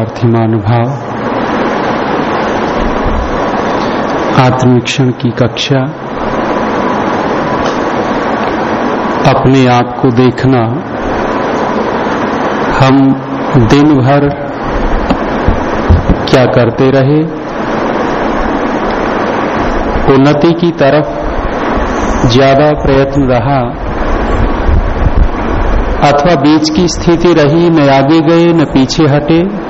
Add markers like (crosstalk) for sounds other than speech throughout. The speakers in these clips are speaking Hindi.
शिवरार्थी मानुभाव आत्मवीक्षण की कक्षा, अपने आप को देखना, हम दिन भर क्या करते रहे? उन्नति की तरफ़ ज़्यादा प्रयत्न रहा, अथवा बीच की स्थिति रही, न आगे गए, न पीछे हटे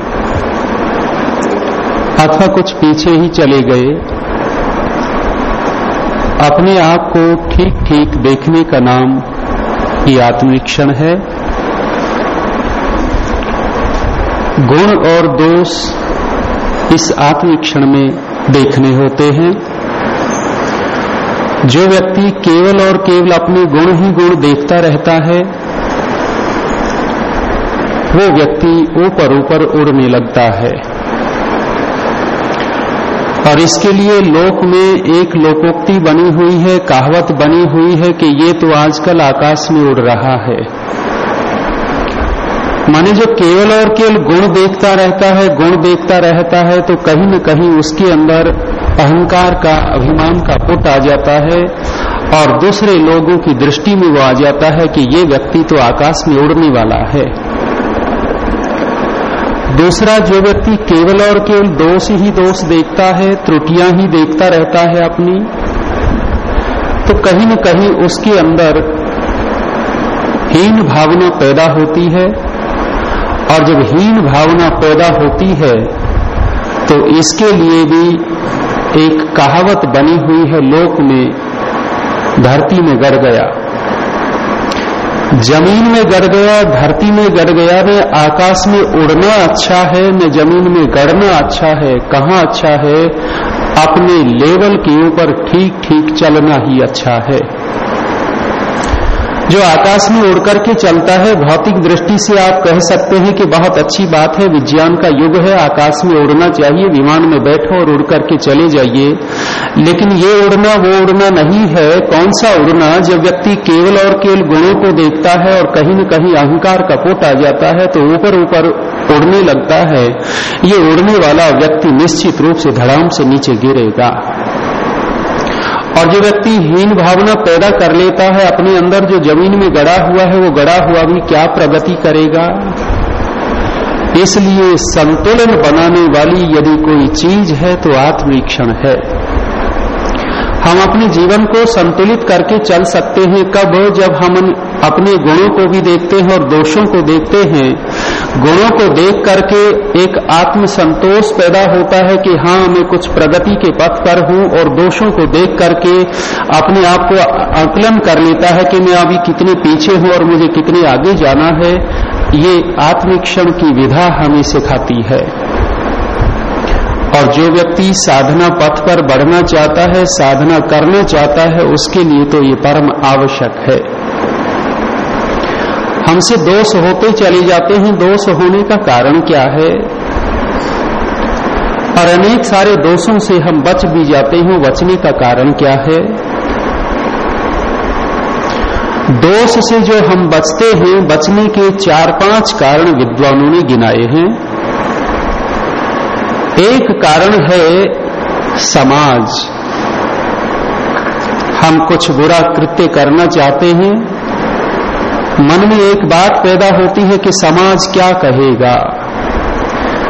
अथवा कुछ पीछे ही चले गए। अपने आप को ठीक ठीक देखने का नाम ही आत्मवीक्षण है। गुण और दोष इस आत्मवीक्षण में देखने होते हैं। जो व्यक्ति केवल और केवल अपने गुण ही गुण देखता रहता है, वो व्यक्ति ऊपर ऊपर उड़ने लगता है। और इसके लिए लोक में एक लोकोक्ति बनी हुई है, कहावत बनी हुई है कि ये तो आजकल आकाश में उड़ रहा है। माने जो केवल और केवल गुण देखता रहता है, गुण देखता रहता है तो कहीं न कहीं उसके अंदर अहंकार का, अभिमान का पुट आ जाता है और दूसरे लोगों की दृष्टि में वो आ जाता है कि ये व्यक्ति तो आकाश में उड़ने वाला है। दूसरा जो व्यक्ति केवल और केवल दोष ही दोष देखता है, त्रुटियाँ ही देखता रहता है अपनी तो कहीं न कहीं उसके अंदर हीन भावना पैदा होती है। और जब हीन भावना पैदा होती है तो इसके लिए भी एक कहावत बनी हुई है, लोक में, धरती में गड़ गया। ज़मीन में गड़ गया, धरती में गड़ गया न आकाश में उड़ना अच्छा है न ज़मीन में गड़ना अच्छा है, कहाँ अच्छा है? अपने लेवल के ऊपर ठीक ठीक चलना ही अच्छा है। जो आकाश में उड़ करके चलता है, भौतिक दृष्टि से आप कह सकते हैं कि बहुत अच्छी बात है। विज्ञान का युग है, आकाश में उड़ना चाहिए, विमान में बैठो और उड़ करके चले जाइए। लेकिन ये उड़ना, वो उड़ना नहीं है। कौन सा उड़ना? जब व्यक्ति केवल और केवल गुणों को देखता है और कहीं न कहीं अहंकार का पोट आ जाता है तो ऊपर ऊपर उड़ने लगता है। ये उड़ने वाला व्यक्ति निश्चित रूप से धड़ाम से नीचे गिरेगा। और जो व्यक्ति हीन भावना पैदा कर लेता है, अपने अंदर जो ज़मीन में गड़ा हुआ है, वो गड़ा हुआ भी क्या प्रगति करेगा? इसलिए संतुलन बनाने वाली यदि कोई चीज़ है तो आत्मवीक्षण है। हम अपने जीवन को संतुलित करके चल सकते हैं, कब? जब हम अपने गुणों को भी देखते हैं और दोषों को देखते हैं। गुणों को देख करके एक आत्म संतोष पैदा होता है कि हाँ मैं कुछ प्रगति के पथ पर हूँ और दोषों को देख करके अपने आप को आकलन कर लेता है कि मैं अभी कितने पीछे हूँ और मुझे कितने आगे जाना है। ये आत्मिक्षण की विधा हमें सिखाती है। और जो व्यक्ति साधना पथ पर बढ़ना चाहता है, साधना करना चाहता है, उसके लिए तो ये परम आवश्यक है। हमसे दोष होते चले जाते हैं। दोष होने का कारण क्या है? और अनेक सारे दोषों से हम बच भी जाते हैं। बचने का कारण क्या है? दोष से जो हम बचते हैं, बचने के चार पाँच कारण विद्वानों ने गिनाए हैं। एक कारण है समाज। हम कुछ बुरा कृत्य करना चाहते हैं। मन में एक बात पैदा होती है कि समाज क्या कहेगा?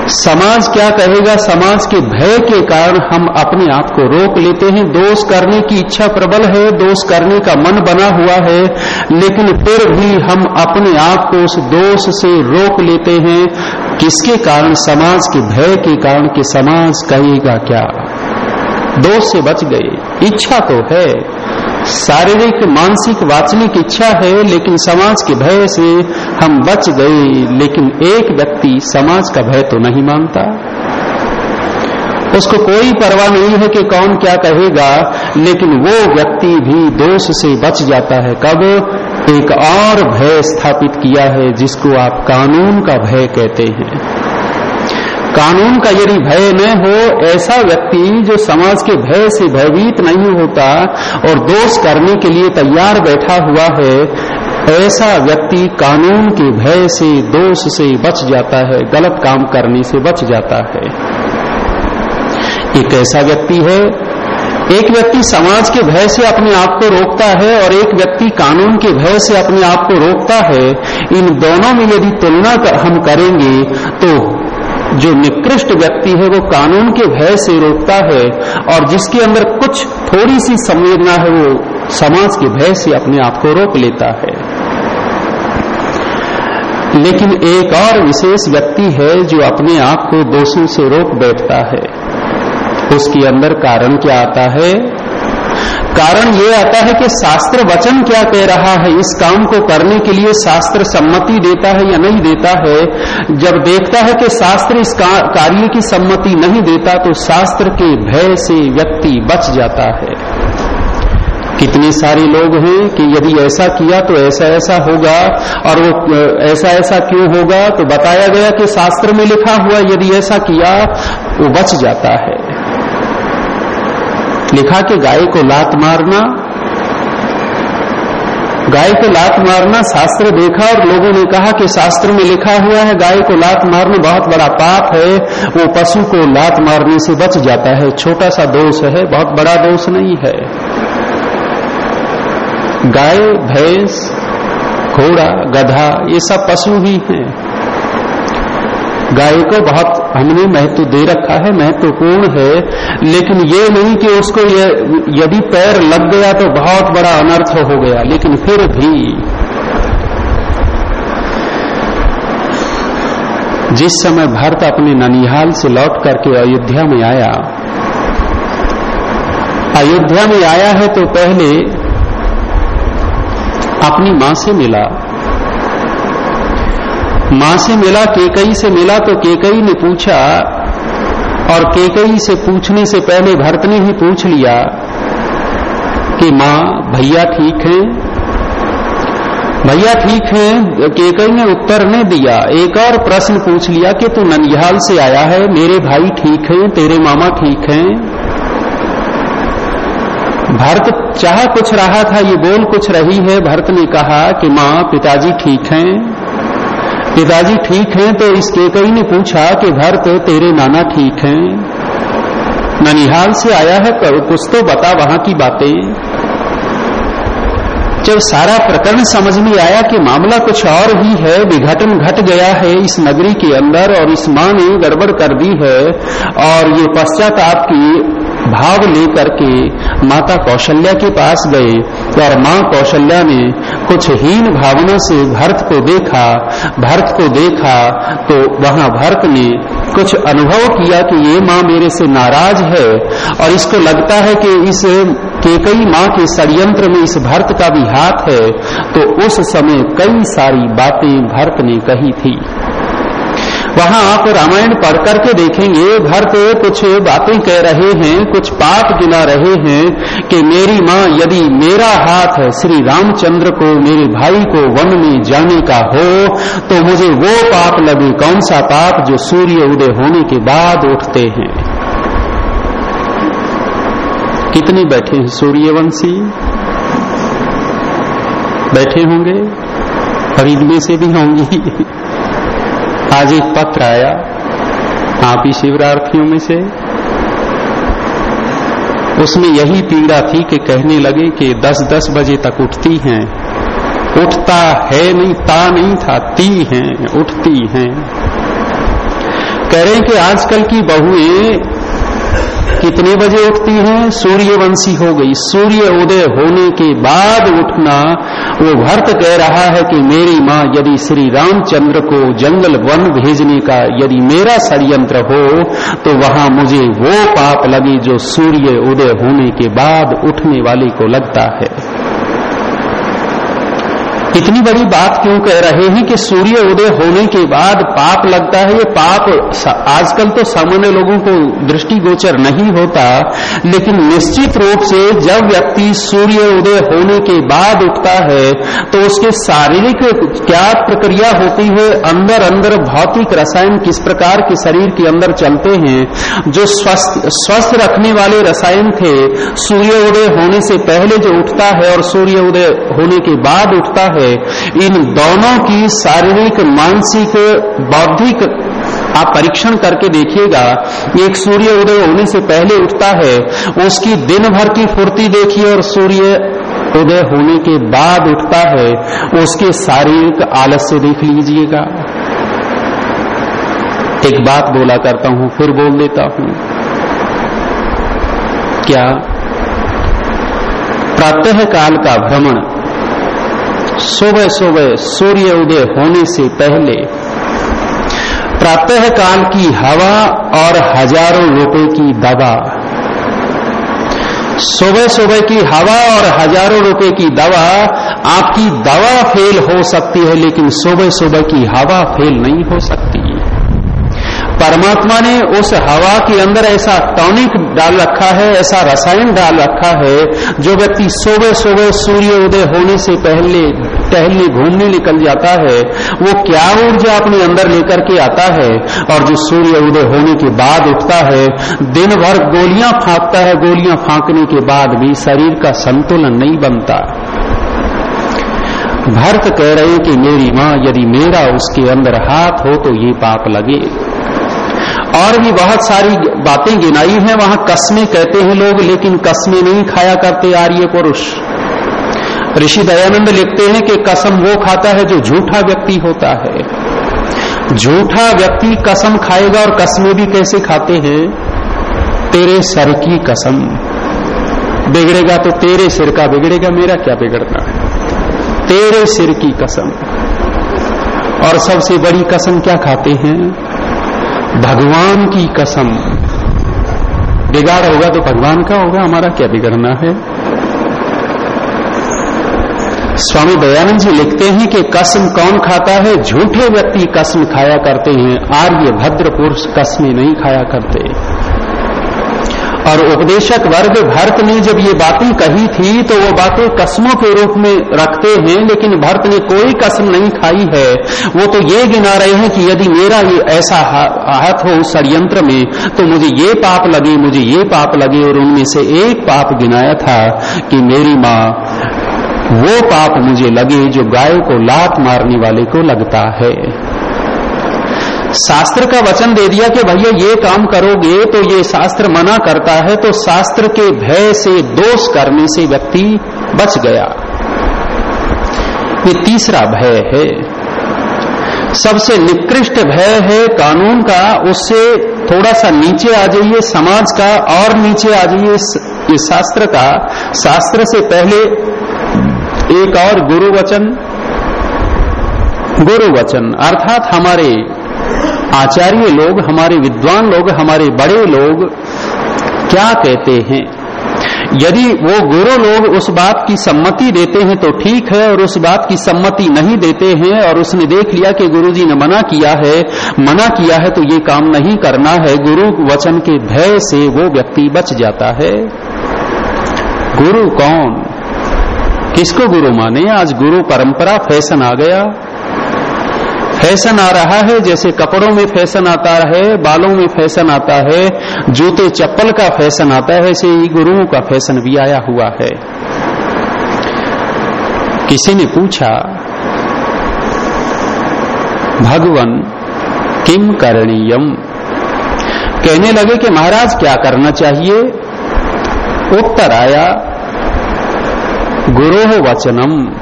समाज क्या कहेगा? समाज के भय के कारण हम अपने आप को रोक लेते हैं। दोष करने की इच्छा प्रबल है, दोष करने का मन बना हुआ है, लेकिन फिर भी हम अपने आप को उस दोष से रोक लेते हैं। किसके कारण? समाज के भय के कारण कि समाज कहेगा क्या? दोष से बच गए। इच्छा तो है शारीरिक, मानसिक, वाचनिक इच्छा है, लेकिन समाज के भय से हम बच गए। लेकिन एक व्यक्ति समाज का भय तो नहीं मानता। उसको कोई परवाह नहीं है कि कौन क्या कहेगा, लेकिन वो व्यक्ति भी दोष से बच जाता है। कब? एक और भय स्थापित किया है, जिसको आप कानून का भय कहते हैं। कानून का यदि भय न हो, ऐसा व्यक्ति जो समाज के भय से भयभीत नहीं होता और दोष करने के लिए तैयार बैठा हुआ है, ऐसा व्यक्ति कानून के भय से, दोष से बच जाता है, गलत काम करने से बच जाता है। एक ऐसा व्यक्ति है, एक व्यक्ति समाज के भय से अपने आप को रोकता है और एक व्यक्ति कानून के भय से अपने आप को रोकता है, इन दोनों में यदि तुलना कर, हम करेंगे तो जो निकृष्ट व्यक्ति है, वो कानून के भय से रोकता है और जिसके अंदर कुछ थोड़ी सी संवेदना है, वो समाज के भय से अपने आप को रोक लेता है। लेकिन एक और विशेष व्यक्ति है, जो अपने आप को दोषों से रोक बैठता है। उसके अंदर कारण क्या आता है? कारण ये आता है कि शास्त्र वचन क्या कह रहा है? इस काम को करने के लिए शास्त्र सम्मति देता है या नहीं देता है? जब देखता है कि शास्त्र इस कार्य की सम्मति नहीं देता तो शास्त्र के भय से व्यक्ति बच जाता है। कितने सारे लोग हैं कि यदि ऐसा किया तो ऐसा ऐसा होगा, और वो, ऐसा ऐसा क्यों होगा? तो बताया गया कि शास्त्र में लिखा हुआ यदि ऐसा किया, वो बच जाता है। लिखा कि गाय को लात मारना, गाय को लात मारना शास्त्र देखा और लोगों ने कहा कि शास्त्र में लिखा हुआ है, गाय को लात मारना बहुत बड़ा पाप है, वो पशु को लात मारने से बच जाता है। छोटा सा दोष है, बहुत बड़ा दोष नहीं है। गाय, भैंस, घोड़ा, गधा, ये सब पशु ही हैं। गाय को बहुत हमने महत्व दे रखा है, महत्वपूर्ण है, लेकिन ये नहीं कि उसको ये, यदि पैर लग गया तो बहुत बड़ा अनर्थ हो गया, लेकिन फिर भी जिस समय भरत अपने ननिहाल से लौट करके अयोध्या में आया, अयोध्या में आया है तो पहले अपनी माँ से मिला। माँ से मिला, केकई से मिला तो केकई ने पूछा, और केकई से पूछने से पहले भरत ने ही पूछ लिया कि माँ, भैया ठीक है? भैया ठीक है? केकई ने उत्तर नहीं दिया। एक और प्रश्न पूछ लिया कि तू ननिहाल से आया है? मेरे भाई ठीक है? तेरे मामा ठीक हैं? भरत चाह कुछ रहा था, ये बोल कुछ रही है। भरत ने कहा कि माँ, पिताजी ठीक हैं? पिताजी ठीक हैं तो इस केकई ने पूछा कि घर तो तेरे नाना ठीक हैं। ननिहाल से आया है कर कुछ तो बता वहाँ की बातें। जब सारा प्रकरण समझ में आया कि मामला कुछ और ही है, विघटन घट गया है इस नगरी के अंदर और इस माँ ने गड़बड़ कर दी है और ये पश्चाताप की भाव लेकर के माता कौशल्या के पास गए। और माँ कौशल्या ने कुछ हीन भावना से भरत को देखा, भरत को देखा तो वहाँ भरत ने कुछ अनुभव किया कि ये माँ मेरे से नाराज़ है और इसको लगता है कि इस केकई माँ के षडयंत्र में इस भरत का भी हाथ है। तो उस समय कई सारी बातें भरत ने कही थी। वहाँ आप रामायण पढ़ करके देखेंगे भरत कुछ बातें कह रहे हैं, कुछ पाप गिना रहे हैं कि मेरी माँ यदि मेरा हाथ श्री रामचंद्र को, मेरे भाई को वन में जाने का हो तो मुझे वो पाप लगे, कौन सा पाप जो सूर्य उदय होने के बाद उठते हैं? कितने बैठे हैं सूर्यवंशी? बैठे होंगे? खरीदने से भी होंगी। आज एक पत्र आया, आप ही शिवरार्थियों में से। उसमें यही पीड़ा थी कि कहने लगे कि 10-10 बजे तक उठती हैं। उठता है नहीं, ता नहीं था, ती हैं, उठती हैं। कह रहे हैं कि आजकल की बहुएँ कितने बजे उठती है? सूर्यवंशी हो गई। सूर्य उदय होने के बाद उठना, वो भरत कह रहा है कि मेरी माँ, यदि श्री रामचंद्र को जंगल वन भेजने का यदि मेरा षडयंत्र हो तो वहाँ मुझे वो पाप लगे जो सूर्य उदय होने के बाद उठने वाले को लगता है। इतनी बड़ी बात क्यों कह रहे हैं कि सूर्य उदय होने के बाद पाप लगता है? ये पाप आजकल तो सामान्य लोगों को दृष्टिगोचर नहीं होता, लेकिन निश्चित रूप से जब व्यक्ति सूर्य उदय होने के बाद उठता है तो उसके शारीरिक क्या प्रक्रिया होती है? अंदर अंदर भौतिक रसायन किस प्रकार के शरीर के अंदर चलते हैं? जो स्वस्थ स्वस्थ रखने वाले रसायन थे, सूर्य उदय होने से पहले जो उठता है और सूर्य उदय होने के बाद उठता है है, इन दोनों की शारीरिक, मानसिक, बौद्धिक आप परीक्षण करके देखिएगा, एक सूर्य उदय होने से पहले उठता है, उसकी दिन भर की फुर्ती देखिए और सूर्य उदय होने के बाद उठता है, उसके शारीरिक आलस्य देख लीजिएगा। एक बात बोला करता हूँ, फिर बोल देता हूँ। क्या? प्रातः काल का भ्रमण सुबह सुबह सूर्य उदय होने से पहले प्रातः काल की हवा और हज़ारों रुपए की दवा। सुबह सुबह की हवा और हज़ारों रुपए की दवा, आपकी दवा फेल हो सकती है, लेकिन सुबह सुबह की हवा फेल नहीं हो सकती। परमात्मा ने उस हवा के अंदर ऐसा टॉनिक डाल रखा है, ऐसा रसायन डाल रखा है, जो व्यक्ति सुबह सुबह सूर्य उदय होने से पहले टहलने घूमने निकल जाता है, वो क्या ऊर्जा अपने अंदर लेकर के आता है? और जो सूर्य उदय होने के बाद उठता है दिन भर गोलियाँ फांकता है, गोलियाँ फांकने के बाद भी शरीर का संतुलन नहीं बनता। भरत कह रहे कि मेरी माँ, यदि मेरा उसके अंदर हाथ हो तो ये पाप लगे। और भी बहुत सारी बातें गिनाई हैं, वहाँ कस्में कहते हैं लोग, लेकिन कस्में नहीं खाया करते आर्य पुरुष ऋषि दयानंद लिखते हैं कि कसम वो खाता है जो झूठा व्यक्ति होता है। झूठा व्यक्ति कसम खाएगा और कसमें भी कैसे खाते हैं? तेरे सर की कसम। बिगड़ेगा तो तेरे सिर का बिगड़ेगा, मेरा क्या बिगड़ना है? तेरे सिर की कसम। और सबसे बड़ी कसम क्या खाते हैं? भगवान की कसम। बिगाड़ होगा तो भगवान का होगा, हमारा क्या बिगड़ना है? स्वामी दयानंद जी लिखते हैं कि कसम कौन खाता है? झूठे व्यक्ति कसम खाया करते हैं। आर्य भद्र पुरुष कसमें नहीं खाया करते। और उपदेशक वर्ग भरत ने जब ये बातें कही थी तो वो बातें कसमों के रूप में रखते हैं, लेकिन भरत ने कोई कसम नहीं खाई है। वो तो ये गिना रहे हैं कि यदि मेरा ये ऐसा हाथ हो उस षडयंत्र में तो मुझे ये पाप लगे, मुझे ये पाप लगे, और उनमें से एक पाप गिनाया था कि मेरी माँ वो पाप मुझे लगे जो गाय को लात मारने वाले को लगता है। शास्त्र का वचन दे दिया कि भैया ये काम करोगे तो ये शास्त्र मना करता है तो शास्त्र के भय से, दोष करने से व्यक्ति बच गया। ये तीसरा भय है। सबसे निकृष्ट भय है कानून का, उससे थोड़ा सा नीचे आ जाइए, समाज का और नीचे आ जाइए। ये शास्त्र का, शास्त्र से पहले एक और गुरु वचन। गुरु वचन, अर्थात हमारे आचार्य लोग, हमारे विद्वान लोग, हमारे बड़े लोग क्या कहते हैं? यदि वो गुरु लोग उस बात की सम्मति देते हैं तो ठीक है, और उस बात की सम्मति नहीं देते हैं, और उसने देख लिया कि गुरु जी ने मना किया है, मना किया है तो ये काम नहीं करना है। गुरु वचन के भय से वो व्यक्ति बच जाता है। गुरु कौन? किसको गुरु माने? आज गुरु परंपरा फ़ैशन आ गया। फ़ैशन आ रहा है, जैसे कपड़ों में फ़ैशन आता है, बालों में फ़ैशन आता है, जूते चप्पल का फ़ैशन आता है, ऐसे ही गुरुओं का फ़ैशन भी आया हुआ है। किसी ने पूछा, भगवान, किम करणीयम? कहने लगे कि महाराज, क्या करना चाहिए? उत्तर आया गुरो वचनम।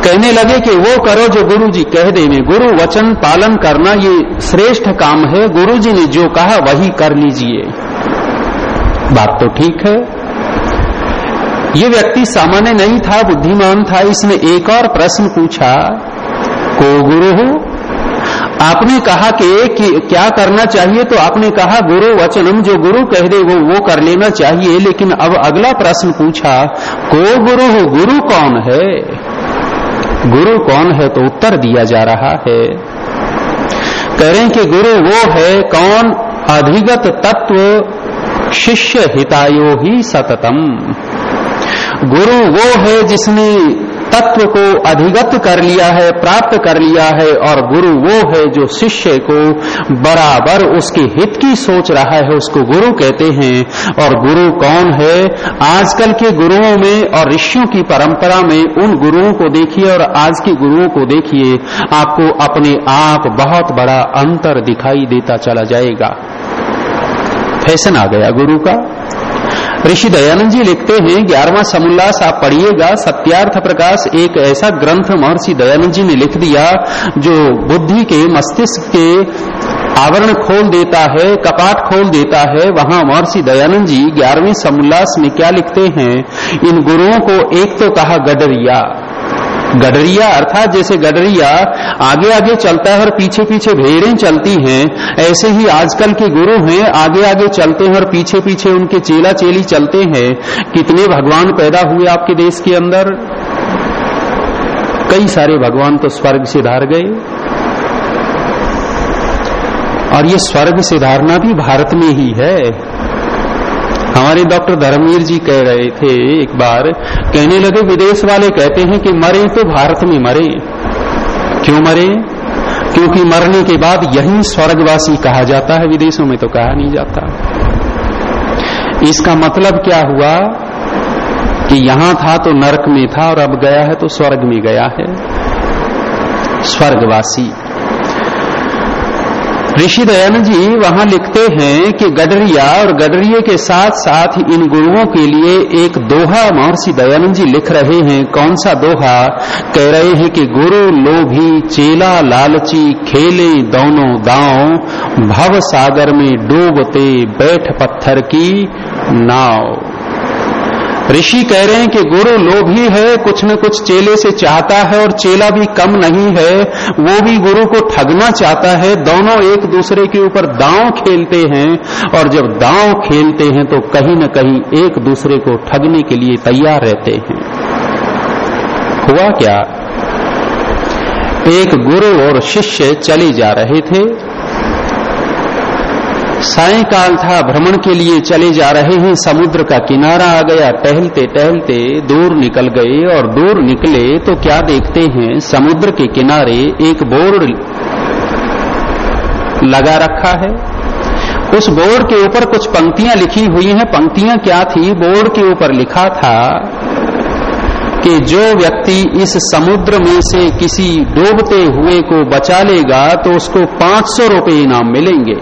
कहने लगे कि वो करो जो गुरु जी कह देने। गुरु, वचन पालन करना ये श्रेष्ठ काम है। गुरु जी ने जो कहा, वही कर लीजिए। बात तो ठीक है। ये व्यक्ति सामान्य नहीं था, बुद्धिमान था। इसने एक और प्रश्न पूछा, को गुरु हो आपने कहा कि, क्या करना चाहिए तो आपने कहा गुरु वचनम जो गुरु कह दे वो वो कर लेना चाहिए। लेकिन अब अगला प्रश्न पूछा को गुरु हो गुरु कौन है? गुरु कौन है तो उत्तर दिया जा रहा है कह रहे हैं कि गुरु वो है कौन अधिगत तत्व शिष्य हितायो ही सततम। गुरु वो है जिसने तत्व को अधिगत कर लिया है, प्राप्त कर लिया है, और गुरु वो है जो शिष्य को बराबर उसके हित की सोच रहा है, उसको गुरु कहते हैं। और गुरु कौन है? आजकल के गुरुओं में और ऋषियों की परंपरा में उन गुरुओं को देखिए और आज के गुरुओं को देखिए, आपको अपने आप बहुत बड़ा अंतर दिखाई देता चला जाएगा। फ़ैशन आ गया गुरु का। ऋषि दयानंद जी लिखते हैं, ग्यारहवा समुल्लास आप पढ़िएगा, सत्यार्थ प्रकाश एक ऐसा ग्रंथ महर्षि दयानंद जी ने लिख दिया, जो बुद्धि के, मस्तिष्क के आवरण खोल देता है, कपाट खोल देता है। वहाँ महर्षि दयानंद जी ग्यारहवीं समुल्लास में क्या लिखते हैं, इन गुरुओं को एक तो कहा गडरिया गडरिया, अर्थात जैसे गडरिया आगे आगे चलता है और पीछे पीछे भेड़ें चलती हैं, ऐसे ही आजकल के गुरु हैं, आगे आगे चलते हैं और पीछे पीछे उनके चेला चेली चलते हैं। कितने भगवान पैदा हुए आपके देश के अंदर? कई सारे भगवान तो स्वर्ग से धार गए। और ये स्वर्ग से धारना भी भारत में ही है। हमारे डॉक्टर धर्मवीर जी कह रहे थे एक बार, कहने लगे, विदेश वाले कहते हैं कि मरे तो भारत में मरे। क्यों मरे? क्योंकि मरने के बाद यही स्वर्गवासी कहा जाता है, विदेशों में तो कहा नहीं जाता। इसका मतलब क्या हुआ? कि यहाँ था तो नरक में था और अब गया है तो स्वर्ग में गया है। स्वर्गवासी। ऋषि दयानंद जी वहाँ लिखते हैं कि गडरिया और गडरिये के साथ साथ इन गुरुओं के लिए एक दोहा महर्षि दयानंद जी लिख रहे हैं। कौन सा दोहा? कह रहे हैं कि गुरु लोभी चेला लालची खेले दोनों दांव, भव सागर में डूबते बैठ पत्थर की नाव। ऋषि कह रहे हैं कि गुरु लोभी है कुछ न कुछ चेले से चाहता है और चेला भी कम नहीं है। वो भी गुरु को ठगना चाहता है। दोनों एक दूसरे के ऊपर दांव खेलते हैं और जब दांव खेलते हैं तो कहीं न कहीं एक दूसरे को ठगने के लिए तैयार रहते हैं। हुआ क्या? एक गुरु और शिष्य चले जा रहे थे। सायकाल था, भ्रमण के लिए चले जा रहे हैं, समुद्र का किनारा आ गया। टहलते टहलते दूर निकल गए और दूर निकले तो क्या देखते हैं, समुद्र के किनारे एक बोर्ड लगा रखा है। उस बोर्ड के ऊपर कुछ पंक्तियाँ लिखी हुई हैं। पंक्तियाँ क्या थी? बोर्ड के ऊपर लिखा था कि जो व्यक्ति इस समुद्र में से किसी डूबते हुए को बचा लेगा तो उसको पाँच सौ रुपये इनाम मिलेंगे।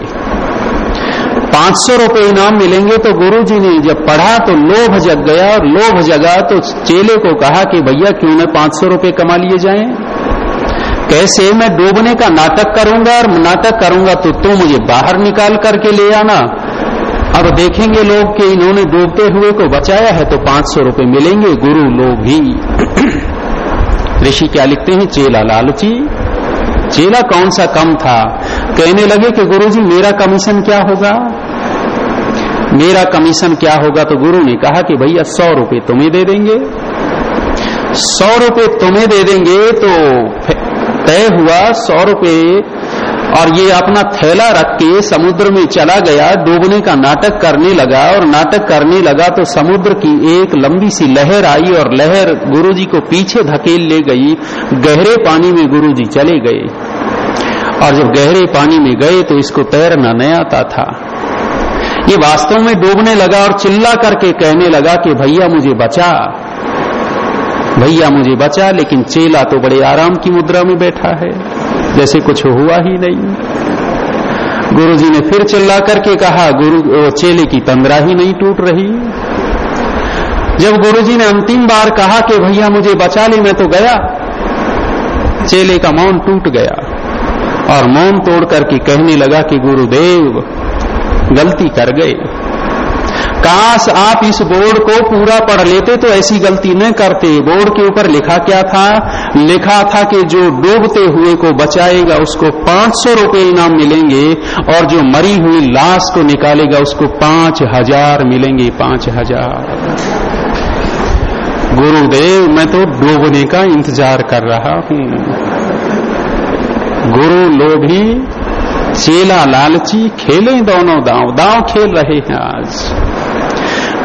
पाँच सौ रुपये इनाम मिलेंगे तो गुरु जी ने जब पढ़ा तो लोभ जग गया और लोभ जगा तो चेले को कहा कि भैया क्यों न पाँच सौ रुपये कमा लिए जाए? कैसे मैं डूबने का नाटक करूँगा और नाटक करूँगा तो तू मुझे बाहर निकाल करके ले आना। अब देखेंगे लोग कि इन्होंने डूबते हुए को बचाया है तो पाँच सौ रुपये मिलेंगे, गुरु लोग (clears throat) ऋषि क्या लिखते हैं? चेला लालची। चेला कौन सा कम था? कहने लगे कि गुरुजी, मेरा कमीशन क्या होगा? मेरा कमीशन क्या होगा? तो गुरु ने कहा कि भैया, सौ रुपये तुम्हें दे देंगे। सौ रुपये तुम्हें दे देंगे तो तय हुआ, सौ रुपये और ये अपना थैला रख के समुद्र में चला गया। डूबने का नाटक करने लगा और नाटक करने लगा तो समुद्र की एक लंबी सी लहर आई और लहर गुरुजी को पीछे धकेल ले गई। गहरे पानी में गुरुजी चले गए। और जब गहरे पानी में गए तो इसको तैरना नहीं आता था। ये वास्तव में डूबने लगा और चिल्ला करके कहने लगा कि भैया मुझे बचा। भैया मुझे बचा, लेकिन चेला तो बड़े आराम की मुद्रा में बैठा है। जैसे कुछ हुआ ही नहीं। गुरुजी ने फिर चिल्ला करके कहा, गुरु चेले की तंद्रा ही नहीं टूट रही। जब गुरुजी ने अंतिम बार कहा कि भैया मुझे बचा ले, मैं तो गया। चेले का मौन टूट गया और मौन तोड़ करके कहने लगा कि गुरुदेव गलती कर गए। काश आप इस बोर्ड को पूरा पढ़ लेते तो ऐसी गलती न करते। बोर्ड के ऊपर लिखा क्या था? लिखा था कि जो डूबते हुए को बचाएगा, उसको पाँच सौ रुपये इनाम मिलेंगे और जो मरी हुई लाश को निकालेगा, उसको पाँच हज़ार मिलेंगे, पाँच हज़ार। गुरुदेव, मैं तो डूबने का इंतज़ार कर रहा हूँ। गुरु लोभी चेला लालची खेले दोनों दांव दांव खेल रहे हैं आज।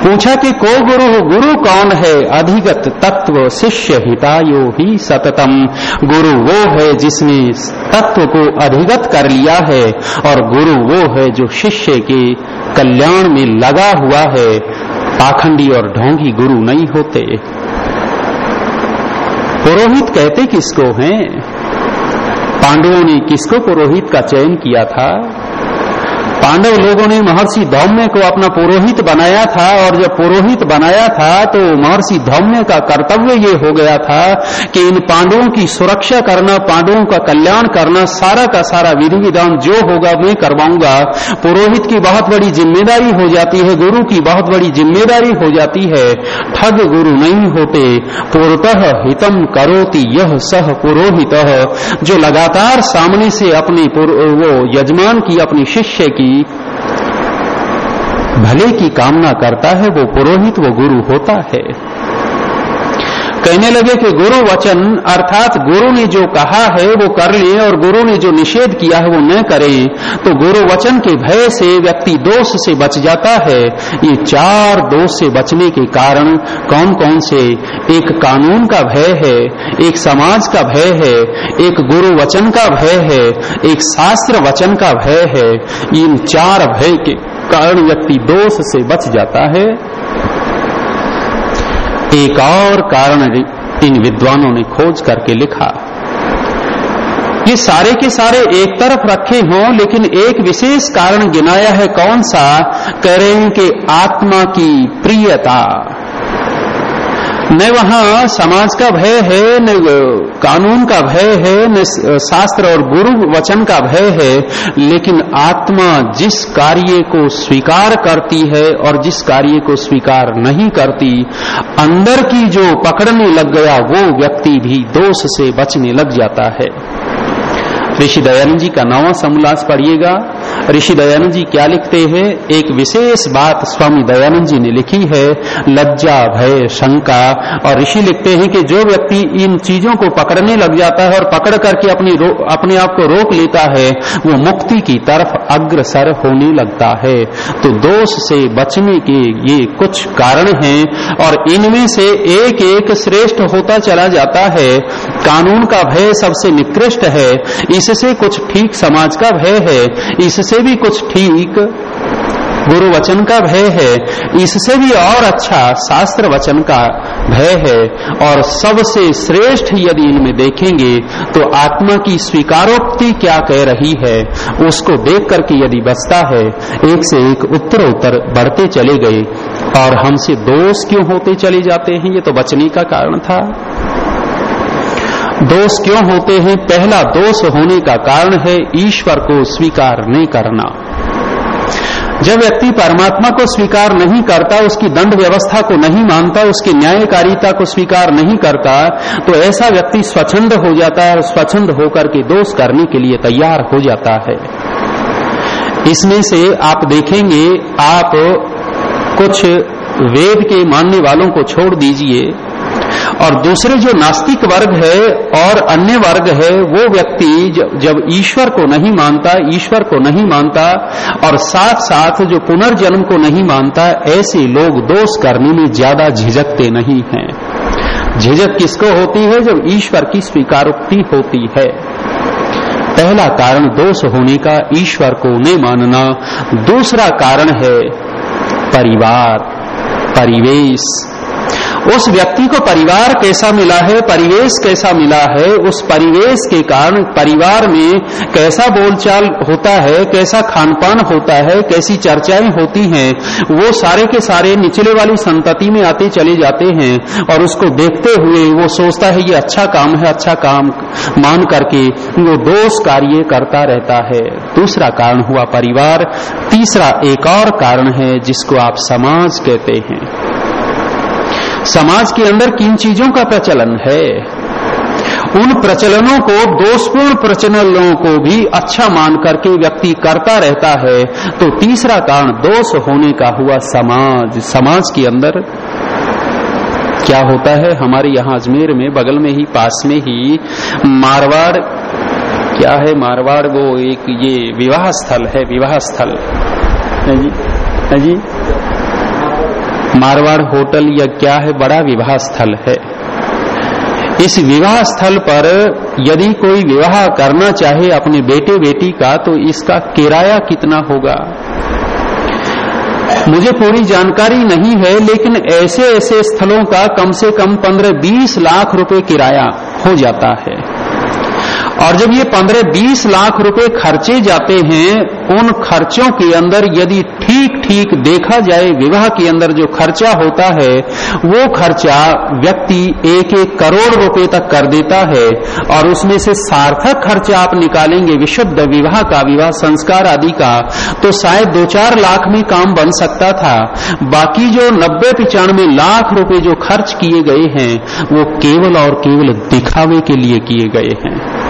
पूछा कि को गुरु गुरु कौन है? अधिगत तत्व शिष्य हितायो ही सततम। गुरु वो है जिसने तत्व को अधिगत कर लिया है, और गुरु वो है जो शिष्य के कल्याण में लगा हुआ है। पाखंडी और ढोंगी गुरु नहीं होते। पुरोहित कहते किसको हैं? पांडवों ने किसको पुरोहित का चयन किया था? पांडव लोगों ने महर्षि धौम्य को अपना पुरोहित बनाया था, और जब पुरोहित बनाया था तो महर्षि धौम्य का कर्तव्य ये हो गया था कि इन पांडवों की सुरक्षा करना, पांडवों का कल्याण करना, सारा का सारा विधि विधान जो होगा मैं करवाऊँगा। पुरोहित की बहुत बड़ी ज़िम्मेदारी हो जाती है, गुरु की बहुत बड़ी ज़िम्मेदारी हो जाती है। ठग गुरु नहीं होते, पूर्वतः हितम करोति यह सह पुरोहित। जो लगातार सामने से अपने वो यजमान की, अपनी शिष्य की भले की कामना करता है वो पुरोहित वो गुरु होता है। कहने लगे कि गुरु वचन, अर्थात गुरु ने जो कहा है, वो कर ले, और गुरु ने जो निषेध किया है, वो न करे। तो गुरु वचन के भय से व्यक्ति दोष से बच जाता है। ये चार दोष से बचने के कारण कौन कौन से? एक कानून का भय है, एक समाज का भय है, एक गुरु वचन का भय है, एक शास्त्र वचन का भय है। इन चार भय के कारण व्यक्ति दोष से बच जाता है। एक और कारण इन विद्वानों ने खोज करके लिखा। ये सारे के सारे एक तरफ़ रखे हों, लेकिन एक विशेष कारण गिनाया है कौन सा? कह रहे कि आत्मा की प्रियता। न वहाँ समाज का भय है, न कानून का भय है, न शास्त्र और गुरु वचन का भय है, लेकिन आत्मा जिस कार्य को स्वीकार करती है और जिस कार्य को स्वीकार नहीं करती, अंदर की जो पकड़ने लग गया, वो व्यक्ति भी दोष से बचने लग जाता है। ऋषि दयानंद जी का नवा समोल्लास पढ़िएगा। ऋषि दयानंद जी क्या लिखते हैं? एक विशेष बात स्वामी दयानंद जी ने लिखी है, लज्जा, भय, शंका। और ऋषि लिखते हैं कि जो व्यक्ति इन चीज़ों को पकड़ने लग जाता है और पकड़ करके अपनी अपने आप को रोक लेता है, वो मुक्ति की तरफ़ अग्रसर होने लगता है। तो दोष से बचने के ये कुछ कारण हैं और इनमें से एक एक श्रेष्ठ होता चला जाता है। कानून का भय सबसे निकृष्ट है। इससे कुछ ठीक समाज का भय है। इससे भी कुछ ठीक, गुरु वचन का भय है, इससे भी और अच्छा शास्त्र वचन का भय है, और सबसे श्रेष्ठ यदि इनमें देखेंगे तो आत्मा की स्वीकारोक्ति क्या कह रही है, उसको देख करके यदि बचता है, एक से एक उत्तर उत्तर बढ़ते चले गए, और हमसे दोष क्यों होते चले जाते हैं, ये तो बचने का कारण था। दोष क्यों होते हैं? पहला दोष होने का कारण है ईश्वर को स्वीकार नहीं करना। जब व्यक्ति परमात्मा को स्वीकार नहीं करता, उसकी दंड व्यवस्था को नहीं मानता, उसकी न्यायकारिता को स्वीकार नहीं करता तो ऐसा व्यक्ति स्वच्छंद हो जाता है और स्वच्छंद होकर के दोष करने के लिए तैयार हो जाता है। इसमें से आप देखेंगे, आप कुछ वेद के मानने वालों को छोड़ दीजिए। और दूसरे जो नास्तिक वर्ग है और अन्य वर्ग है, वो व्यक्ति जब ईश्वर को नहीं मानता, ईश्वर को नहीं मानता और साथ साथ जो पुनर्जन्म को नहीं मानता, ऐसे लोग दोष करने में ज़्यादा झिझकते नहीं हैं। झिझक किसको होती है? जब ईश्वर की स्वीकारोक्ति होती है। पहला कारण दोष होने का, ईश्वर को नहीं मानना। दूसरा कारण है परिवार, परिवेश। उस व्यक्ति को परिवार कैसा मिला है, परिवेश कैसा मिला है, उस परिवेश के कारण परिवार में कैसा बोलचाल होता है, कैसा खान पान होता है, कैसी चर्चाएँ होती हैं, वो सारे के सारे निचले वाली संतति में आते चले जाते हैं और उसको देखते हुए वो सोचता है, ये अच्छा काम है अच्छा काम मान करके वो दोष कार्य करता रहता है। दूसरा कारण हुआ परिवार, तीसरा एक और कारण है जिसको आप समाज कहते हैं। समाज के अंदर किन चीज़ों का प्रचलन है? उन प्रचलनों को, दोषपूर्ण प्रचलनों को भी अच्छा मान करके व्यक्ति करता रहता है। तो तीसरा कारण, दोष होने का हुआ समाज। समाज के अंदर क्या होता है? हमारे यहाँ अजमेर में, बगल में ही, पास में ही, मारवाड़, क्या है मारवाड़? वो एक ये विवाह स्थल है, विवाह स्थल। है जी जी। मारवाड़ होटल या क्या है, बड़ा विवाह स्थल है। इस विवाह स्थल पर यदि कोई विवाह करना चाहे अपने बेटे बेटी का तो इसका किराया कितना होगा? मुझे पूरी जानकारी नहीं है, लेकिन ऐसे ऐसे स्थलों का कम से कम पंद्रह बीस लाख रुपए किराया हो जाता है। और जब ये पंद्रह बीस लाख रुपए खर्चे जाते हैं, उन खर्चों के अंदर यदि ठीक ठीक देखा जाए, विवाह के अंदर जो खर्चा होता है, वो खर्चा व्यक्ति एक एक करोड़ रुपए तक कर देता है और उसमें से सार्थक खर्चा आप निकालेंगे, विशुद्ध विवाह का, विवाह संस्कार आदि का तो शायद दो चार लाख में काम बन सकता था। बाकी जो नब्बे पिचानवे लाख रुपए जो खर्च किए गए हैं, वो केवल और केवल दिखावे के लिए किए गए हैं।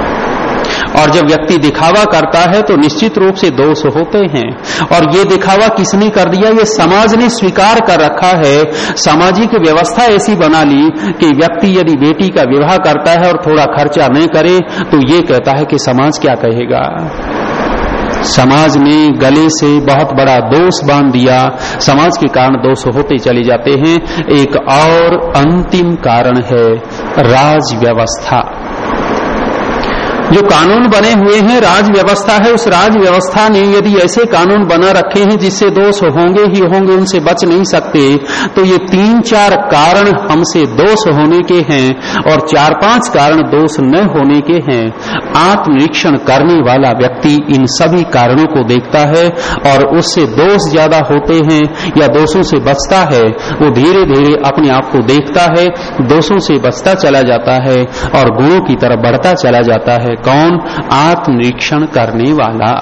और जब व्यक्ति दिखावा करता है तो निश्चित रूप से दोष होते हैं। और ये दिखावा किसने कर दिया? ये समाज ने स्वीकार कर रखा है। सामाजिक व्यवस्था ऐसी बना ली कि व्यक्ति यदि बेटी का विवाह करता है और थोड़ा खर्चा नहीं करे तो ये कहता है कि समाज क्या कहेगा? समाज ने गले से बहुत बड़ा दोष बाँध दिया। समाज के कारण दोष होते चले जाते हैं। एक और अंतिम कारण है राज व्यवस्था जो कानून बने हुए हैं, राज व्यवस्था है, उस राज व्यवस्था ने यदि ऐसे कानून बना रखे हैं जिससे दोष होंगे ही होंगे, उनसे बच नहीं सकते तो ये तीन चार कारण हमसे दोष होने के हैं और चार पाँच कारण दोष न होने के हैं। आत्मनिरीक्षण करने वाला व्यक्ति इन सभी कारणों को देखता है और उससे दोष ज़्यादा होते हैं या दोषों से बचता है, वो धीरे धीरे अपने आप को देखता है, दोषों से बचता चला जाता है और गुणों की तरफ़ बढ़ता चला जाता है। कौन आत्मनिरीक्षण करने वाला?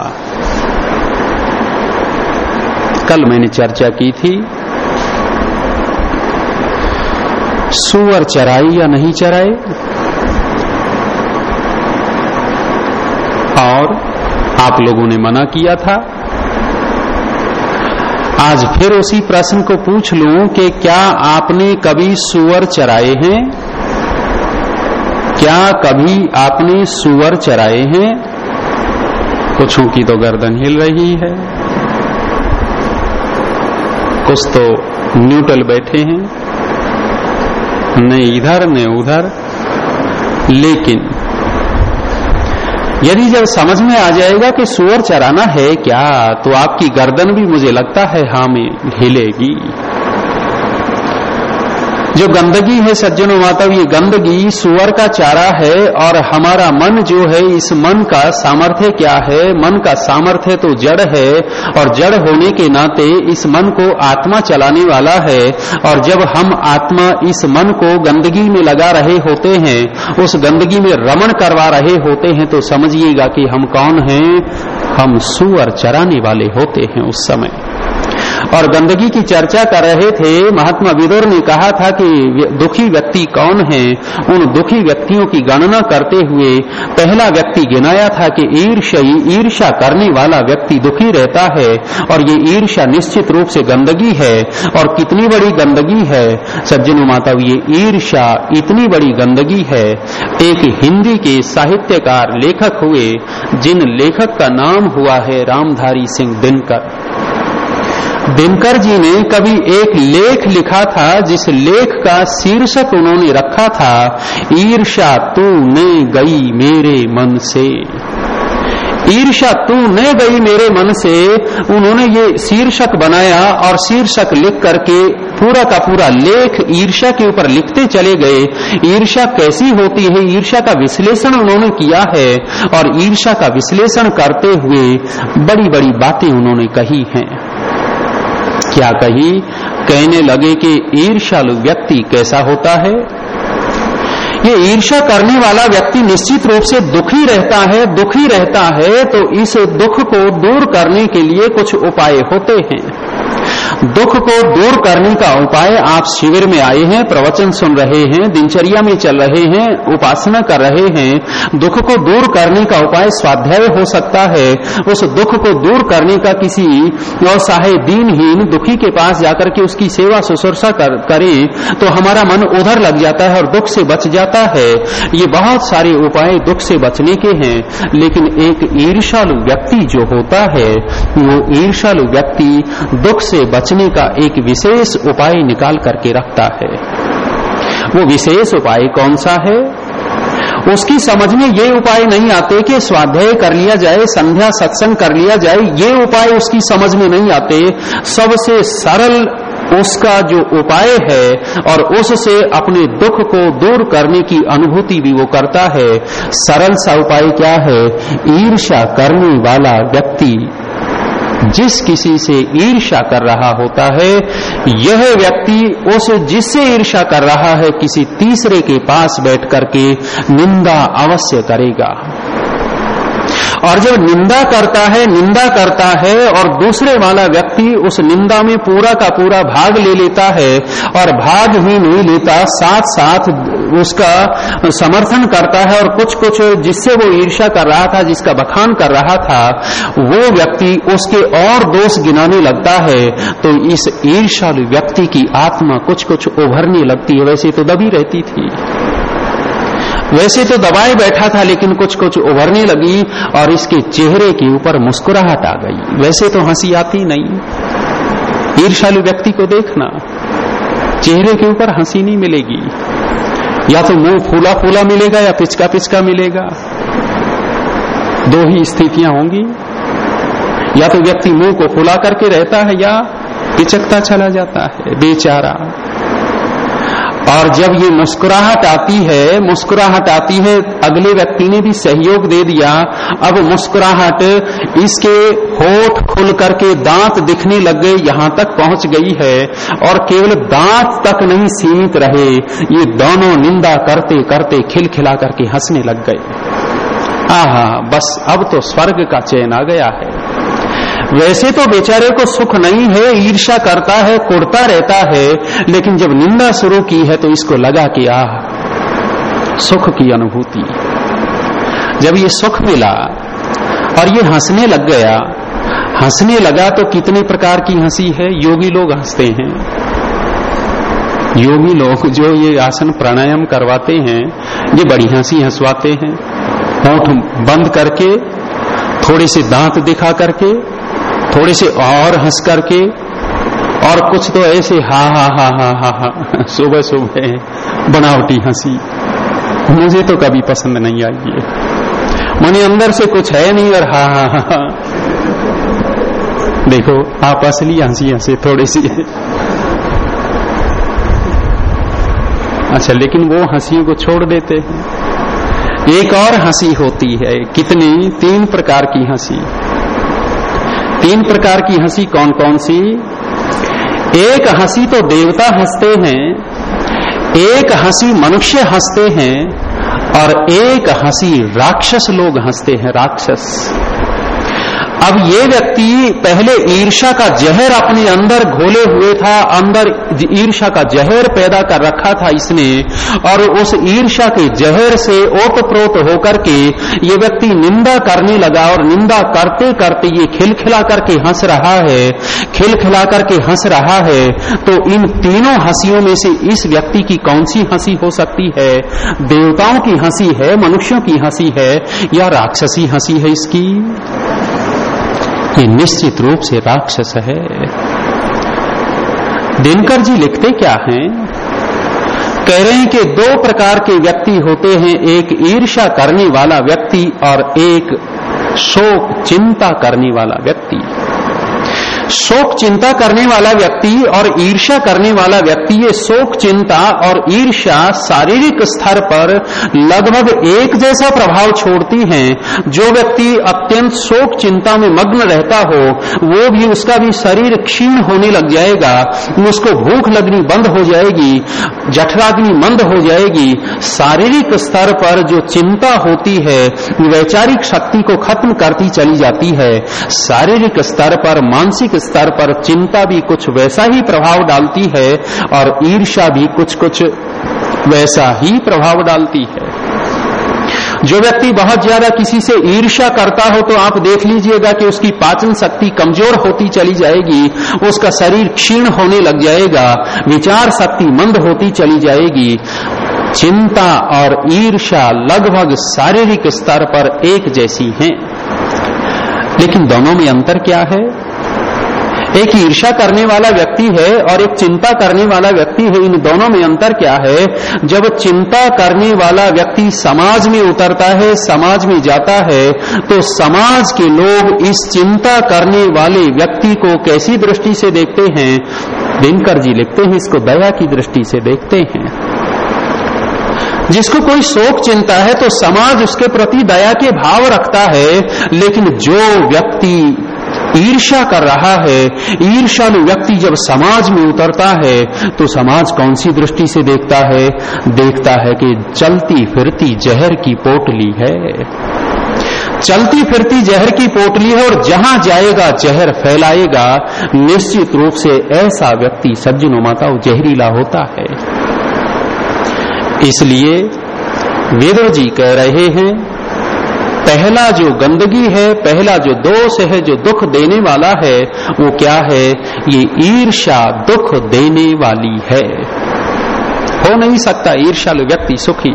कल मैंने चर्चा की थी, सुअर चराई या नहीं चराए? और आप लोगों ने मना किया था। आज फिर उसी प्रश्न को पूछ लूँ कि क्या आपने कभी सुअर चराए हैं? क्या कभी आपने सुअर चराए हैं? कुछों की तो गर्दन हिल रही है। कुछ तो न्यूट्रल बैठे हैं। न इधर न उधर। लेकिन यदि जब समझ में आ जाएगा कि सुअर चराना है क्या तो आपकी गर्दन भी मुझे लगता है हाँ में हिलेगी। जो गंदगी है सज्जनों माता, ये गंदगी सुअर का चारा है और हमारा मन जो है, इस मन का सामर्थ्य क्या है? मन का सामर्थ्य तो जड़ है और जड़ होने के नाते इस मन को आत्मा चलाने वाला है और जब हम आत्मा इस मन को गंदगी में लगा रहे होते हैं, उस गंदगी में रमण करवा रहे होते हैं तो समझिएगा कि हम कौन हैं? हम सुअर चराने वाले होते हैं उस समय। और गंदगी की चर्चा कर रहे थे, महात्मा विदुर ने कहा था कि दुखी व्यक्ति कौन है? उन दुखी व्यक्तियों की गणना करते हुए पहला व्यक्ति गिनाया था कि ईर्षई ईर्षा करने वाला व्यक्ति दुखी रहता है और ये ईर्षा निश्चित रूप से गंदगी है। और कितनी बड़ी गंदगी है? सज्जनों माता ये ईर्षा इतनी बड़ी गंदगी है। एक हिंदी के साहित्यकार लेखक हुए, जिन लेखक का नाम हुआ है रामधारी सिंह दिनकर। दिनकर जी ने कभी एक लेख लिखा था, जिस लेख का शीर्षक उन्होंने रखा था ईर्षा तू ने गई मेरे मन से। ईर्षा तू न गई मेरे मन से, उन्होंने ये शीर्षक बनाया और शीर्षक लिख करके पूरा का पूरा लेख ईर्षा के ऊपर लिखते चले गए। ईर्षा कैसी होती है? ईर्षा का विश्लेषण उन्होंने किया है और ईर्षा का विश्लेषण करते हुए बड़ी बड़ी बातें उन्होंने कही हैं। क्या कही? कहने लगे कि ईर्षालु व्यक्ति कैसा होता है? ये ईर्षा करने वाला व्यक्ति निश्चित रूप से दुखी रहता है, दुखी रहता है तो इस दुख को दूर करने के लिए कुछ उपाय होते हैं। दुख को दूर करने का उपाय आप शिविर में आए हैं प्रवचन सुन रहे हैं दिनचर्या में चल रहे हैं उपासना कर रहे हैं दुख को दूर करने का उपाय स्वाध्याय हो सकता है। उस दुख को दूर करने का किसी असहाय दीनहीन दुखी के पास जाकर के उसकी सेवा शुश्रूषा कर, करें तो हमारा मन उधर लग जाता है और दुख से बच जाता है। ये बहुत सारे उपाय दुख से बचने के हैं लेकिन एक ईर्षालु व्यक्ति जो होता है वो ईर्षालु व्यक्ति दुख से बच बचने का एक विशेष उपाय निकाल करके रखता है। वो विशेष उपाय कौन सा है? उसकी समझ में ये उपाय नहीं आते कि स्वाध्याय कर लिया जाए, संध्या सत्संग कर लिया जाए, ये उपाय उसकी समझ में नहीं आते। सबसे सरल उसका जो उपाय है और उससे अपने दुख को दूर करने की अनुभूति भी वो करता है। सरल सा उपाय क्या है? ईर्षा करने वाला व्यक्ति। जिस किसी से ईर्षा कर रहा होता है, यह व्यक्ति उस जिससे ईर्षा कर रहा है, किसी तीसरे के पास बैठ करके निंदा अवश्य करेगा। और जब निंदा करता है, निंदा करता है और दूसरे वाला व्यक्ति उस निंदा में पूरा का पूरा भाग ले लेता है और भाग ही नहीं लेता साथ साथ उसका समर्थन करता है और कुछ कुछ जिससे वो ईर्षा कर रहा था, जिसका बखान कर रहा था, वो व्यक्ति उसके और दोष गिनाने लगता है। तो इस ईर्षालु व्यक्ति की आत्मा कुछ कुछ उभरने लगती है, वैसे तो दबी रहती थी। वैसे तो दबाए बैठा था, लेकिन कुछ कुछ उभरने लगी और इसके चेहरे के ऊपर मुस्कुराहट आ गई। वैसे तो हँसी आती नहीं। ईर्षालु व्यक्ति को देखना, चेहरे के ऊपर हँसी नहीं मिलेगी। या तो मुँह फूला फूला मिलेगा या पिचका पिचका मिलेगा। दो ही स्थितियाँ होंगी। या तो व्यक्ति मुँह को फुला करके रहता है या पिचकता चला जाता है। बेचारा और जब ये मुस्कुराहट आती है, मुस्कुराहट आती है, अगले व्यक्ति ने भी सहयोग दे दिया। अब मुस्कुराहट इसके होठ खुल करके दांत दिखने लग गए, यहाँ तक पहुँच गई है। और केवल दांत तक नहीं सीमित रहे, ये दोनों निंदा करते करते, खिलखिला करके हंसने लग गए। आहा, बस अब तो स्वर्ग का चयन आ गया है। वैसे तो बेचारे को सुख नहीं है ईर्षा करता है, कुड़ता रहता है, लेकिन जब निंदा शुरू की है तो इसको लगा कि आह, सुख की अनुभूति। जब ये सुख मिला और ये हंसने लग गया, हंसने लगा तो कितने प्रकार की हँसी है, योगी लोग हँसते हैं। योगी लोग जो ये आसन प्राणायाम करवाते हैं, ये बड़ी हँसी हंसवाते हैं। होठ बंद करके, थोड़े से दांत दिखा करके थोड़े से और हंस करके, और कुछ तो ऐसे हा हा हा हा हा हा, सुबह सुबह बनावटी हँसी। मुझे तो कभी पसंद नहीं आई है मने अंदर से कुछ है नहीं और हा हा हा हा। देखो, आप असली हँसी हंसे थोड़ी सी। अच्छा लेकिन वो हंसियों को छोड़ देते हैं। एक और हँसी होती है, कितनी? तीन प्रकार की हँसी। तीन प्रकार की हँसी कौन कौन सी? एक हँसी तो देवता हँसते हैं, एक हँसी मनुष्य हँसते हैं, और एक हँसी राक्षस लोग हँसते हैं, राक्षस। अब ये व्यक्ति पहले ईर्षा का जहर अपने अंदर घोले हुए था, अंदर ईर्षा का जहर पैदा कर रखा था इसने, और उस ईर्षा के जहर से ओत प्रोत होकर के ये व्यक्ति निंदा करने लगा और निंदा करते करते ये खिलखिला करके हंस रहा है, खिलखिला करके हंस रहा है। तो इन तीनों हंसियों में से इस व्यक्ति की कौन सी हँसी हो सकती है? देवताओं की हँसी है, मनुष्यों की हँसी है, या राक्षसी हँसी है इसकी? ये निश्चित रूप से राक्षस है। दिनकर जी लिखते क्या हैं? कह रहे हैं कि दो प्रकार के व्यक्ति होते हैं, एक ईर्षा करने वाला व्यक्ति और एक शोक चिंता करने वाला व्यक्ति। शोक चिंता करने वाला व्यक्ति और ईर्ष्या करने वाला व्यक्ति, ये शोक चिंता और ईर्ष्या शारीरिक स्तर पर लगभग एक जैसा प्रभाव छोड़ती हैं। जो व्यक्ति अत्यंत शोक चिंता में मग्न रहता हो, वो भी उसका भी शरीर क्षीण होने लग जाएगा, उसको भूख लगनी बंद हो जाएगी, जठराग्नि मंद हो जाएगी। शारीरिक स्तर पर जो चिंता होती है, वैचारिक शक्ति को खत्म करती चली जाती है। शारीरिक स्तर पर मानसिक स्तर पर चिंता भी कुछ वैसा ही प्रभाव डालती है और ईर्षा भी कुछ कुछ वैसा ही प्रभाव डालती है। जो व्यक्ति बहुत ज़्यादा किसी से ईर्ष्या करता हो तो आप देख लीजिएगा कि उसकी पाचन शक्ति कमज़ोर होती चली जाएगी, उसका शरीर क्षीण होने लग जाएगा, विचार शक्ति मंद होती चली जाएगी, चिंता और ईर्ष्या लगभग शारीरिक स्तर पर एक जैसी हैं। लेकिन दोनों में अंतर क्या है? एक ईर्षा करने वाला व्यक्ति है और एक चिंता करने वाला व्यक्ति है, इन दोनों में अंतर क्या है? जब चिंता करने वाला व्यक्ति समाज में उतरता है, समाज में जाता है तो समाज के लोग इस चिंता करने वाले व्यक्ति को कैसी दृष्टि से देखते हैं? दिनकर जी लिखते हैं, इसको दया की दृष्टि से देखते हैं। जिसको कोई शोक चिंता है तो समाज उसके प्रति दया के भाव रखता है, लेकिन जो व्यक्ति ईर्षा कर रहा है ईर्षालु व्यक्ति जब समाज में उतरता है तो समाज कौन सी दृष्टि से देखता है? देखता है कि चलती फिरती जहर की पोटली है। चलती फिरती जहर की पोटली है और जहाँ जाएगा, जहर फैलाएगा, निश्चित रूप से ऐसा व्यक्ति सज्जनो माता जहरीला होता है। इसलिए वेदो जी कह रहे हैं पहला जो गंदगी है, पहला जो दोष है, जो दुख देने वाला है, वो क्या है? ये ईर्षा दुख देने वाली है। हो नहीं सकता ईर्षालु व्यक्ति सुखी।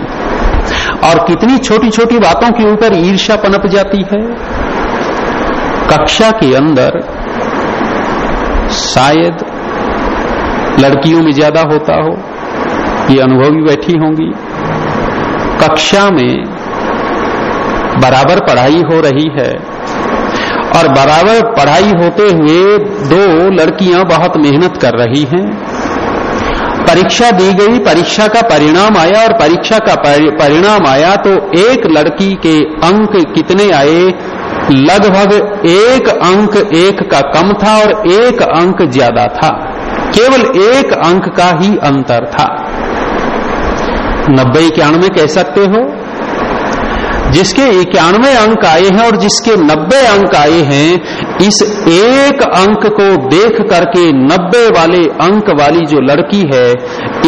और कितनी छोटी छोटी बातों के ऊपर ईर्षा पनप जाती है? कक्षा के अंदर शायद लड़कियों में ज़्यादा होता हो, ये अनुभवी बैठी होंगी। कक्षा में बराबर पढ़ाई हो रही है। और बराबर पढ़ाई होते हुए दो लड़कियाँ बहुत मेहनत कर रही हैं। परीक्षा दी गई, परीक्षा का परिणाम आया और परीक्षा का परिणाम आया तो एक लड़की के अंक कितने आए? लगभग एक अंक एक का कम था और एक अंक ज़्यादा था। केवल एक अंक का ही अंतर था। नब्बे इक्यानवे कह सकते हो? जिसके इक्यानवे अंक आए हैं और जिसके नब्बे अंक आए हैं, इस एक अंक को देख करके नब्बे वाले अंक वाली जो लड़की है,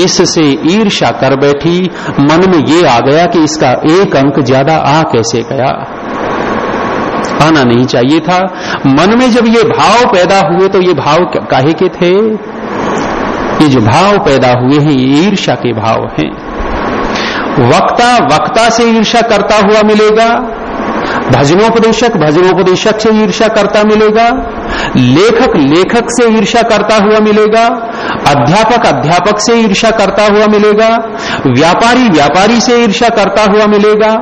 इससे ईर्षा कर बैठी। मन में ये आ गया कि इसका एक अंक ज़्यादा आ कैसे गया? आना नहीं चाहिए था। मन में जब ये भाव पैदा हुए तो ये भाव काहे के थे? ये जो भाव पैदा हुए हैं, ये ईर्षा के भाव हैं। वक्ता वक्ता से ईर्षा करता हुआ मिलेगा, भजनोपदेशक भजनोपदेशक से ईर्षा करता मिलेगा, लेखक लेखक से ईर्षा करता हुआ मिलेगा, अध्यापक अध्यापक से ईर्षा करता हुआ मिलेगा, व्यापारी व्यापारी से ईर्षा करता हुआ मिलेगा।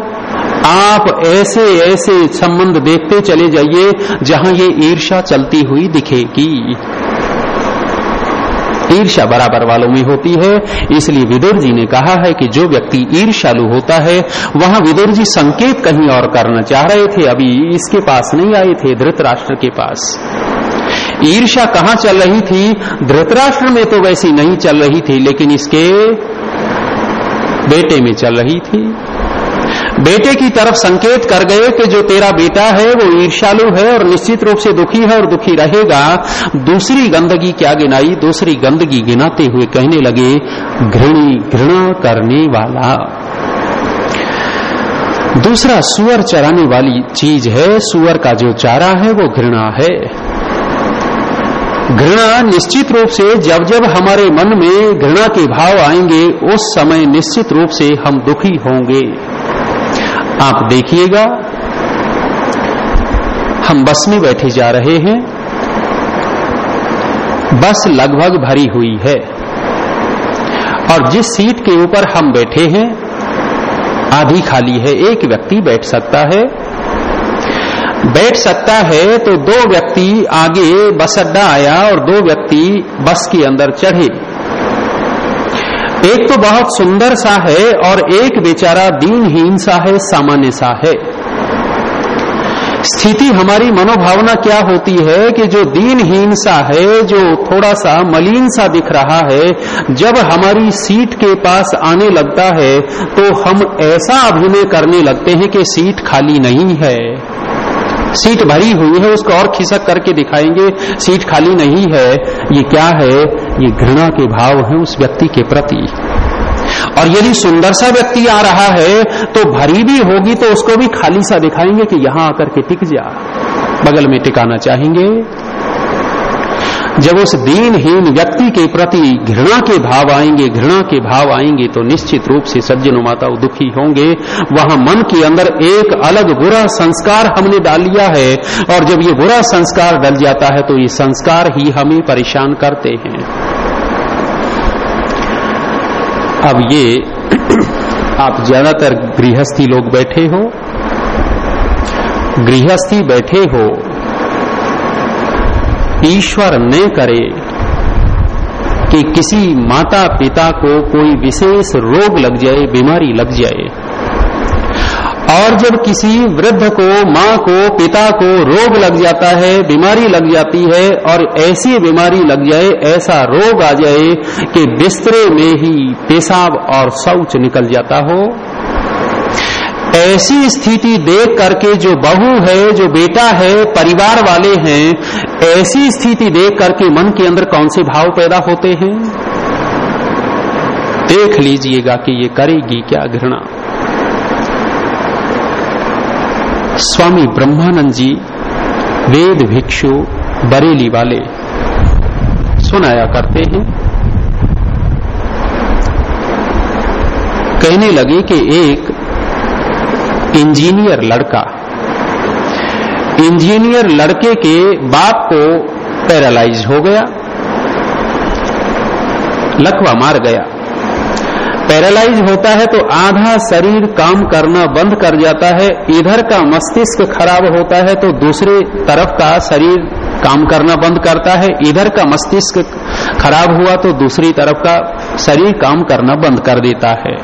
आप ऐसे ऐसे संबंध देखते चले जाइए जहाँ ये ईर्षा चलती हुई दिखेगी। ईर्षा बराबर वालों में होती है। इसलिए विदुर जी ने कहा है कि जो व्यक्ति ईर्षालु होता है, वहाँ विदुर जी संकेत कहीं और करना चाह रहे थे। अभी इसके पास नहीं आए थे धृतराष्ट्र के पास। ईर्षा कहाँ चल रही थी? धृतराष्ट्र में तो वैसी नहीं चल रही थी, लेकिन इसके बेटे में चल रही थी। बेटे की तरफ़ संकेत कर गए कि जो तेरा बेटा है, वो ईर्षालु है और निश्चित रूप से दुखी है और दुखी रहेगा। दूसरी गंदगी क्या गिनाई? दूसरी गंदगी गिनाते हुए कहने लगे, घृणी, घृणा करने वाला। दूसरा, सुअर चराने वाली चीज़ है। सुअर का जो चारा है, वो घृणा है। घृणा निश्चित रूप से जब जब हमारे मन में घृणा के भाव आएँगे, उस समय निश्चित रूप से हम दुखी होंगे। आप देखिएगा, हम बस में बैठे जा रहे हैं। बस लगभग भरी हुई है। और जिस सीट के ऊपर हम बैठे हैं, आधी खाली है, एक व्यक्ति बैठ सकता है। बैठ सकता है तो दो व्यक्ति आगे बस अड्डा आया और दो व्यक्ति बस के अंदर चढ़े। एक तो बहुत सुंदर सा है और एक बेचारा दीनहीन सा है, सामान्य सा है। स्थिति हमारी मनोभावना क्या होती है कि जो दीनहीन सा है, जो थोड़ा सा मलिन सा दिख रहा है, जब हमारी सीट के पास आने लगता है तो हम ऐसा अभिनय करने लगते हैं कि सीट खाली नहीं है। सीट भरी हुई है, उसको और खिसक करके दिखाएँगे, सीट खाली नहीं है, ये क्या है? ये घृणा के भाव है उस व्यक्ति के प्रति। और यदि सुंदर सा व्यक्ति आ रहा है तो भरी भी होगी तो उसको भी खाली सा दिखाएँगे कि यहाँ आकर के टिक जा। बगल में टिकाना चाहेंगे जब उस दीनहीन व्यक्ति के प्रति घृणा के भाव आएँगे, घृणा के भाव आएँगे तो निश्चित रूप से सज्जनों माता दुखी होंगे। वहाँ मन के अंदर एक अलग बुरा संस्कार हमने डाल लिया है, और जब ये बुरा संस्कार डल जाता है तो ये संस्कार ही हमें परेशान करते हैं। अब ये, (clears throat) आप ज़्यादातर गृहस्थी लोग बैठे हो। गृहस्थी बैठे हो ईश्वर न करे कि किसी माता पिता को कोई विशेष रोग लग जाए, बीमारी लग जाए। और जब किसी वृद्ध को, माँ को, पिता को रोग लग जाता है, बीमारी लग जाती है और ऐसी बीमारी लग जाए, ऐसा रोग आ जाए कि बिस्तरे में ही पेशाब और शौच निकल जाता हो ऐसी स्थिति देख करके जो बहू है, जो बेटा है, परिवार वाले हैं, ऐसी स्थिति देख करके मन के अंदर कौन से भाव पैदा होते हैं? देख लीजिएगा कि ये करेगी क्या घृणा। स्वामी ब्रह्मानंद जी, वेद भिक्षु, बरेली वाले, सुनाया करते हैं। कहने लगे कि एक इंजीनियर लड़का। इंजीनियर लड़के के बाप को पैरालाइज हो गया, लकवा मार गया। पैरालाइज होता है तो आधा शरीर काम करना बंद कर जाता है, इधर का मस्तिष्क खराब होता है तो दूसरे तरफ़ का शरीर काम करना बंद करता है, इधर का मस्तिष्क खराब हुआ तो दूसरी तरफ़ का शरीर काम करना बंद कर देता है।